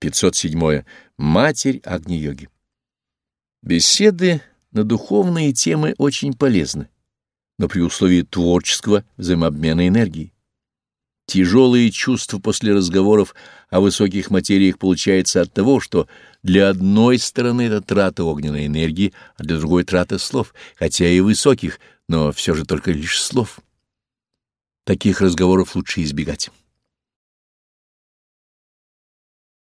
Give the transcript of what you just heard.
507. Матерь Агни-йоги. Беседы на духовные темы очень полезны, но при условии творческого взаимообмена энергии. Тяжелые чувства после разговоров о высоких материях получается от того, что для одной стороны это трата огненной энергии, а для другой трата слов, хотя и высоких, но все же только лишь слов. Таких разговоров лучше избегать.